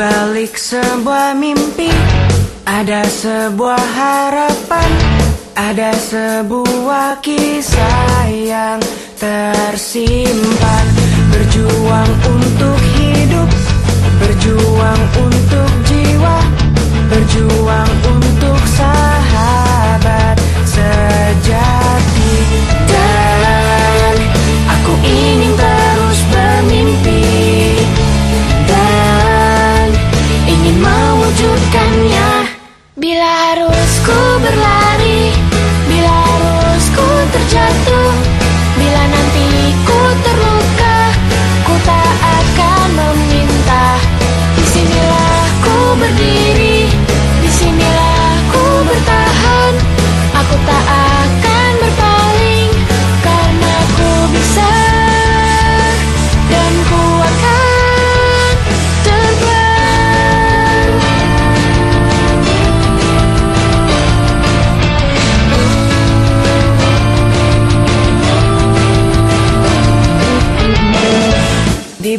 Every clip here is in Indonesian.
balik sebuah mimpi Ada sebuah harapan Ada sebuah kisah yang tersimpan. Berjuang untuk hidup Berjuang untuk jiwa Berjuang untuk ku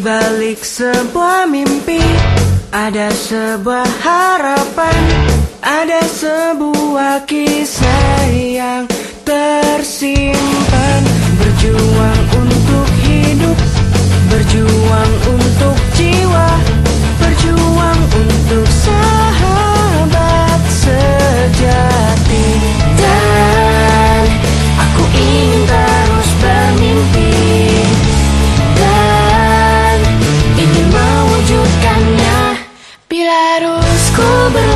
balik sebuah mimpi Ada sebuah harapan Ada sebuah kisah yang tersimpan. Berjuang untuk hidup Berjuang untuk cinta. over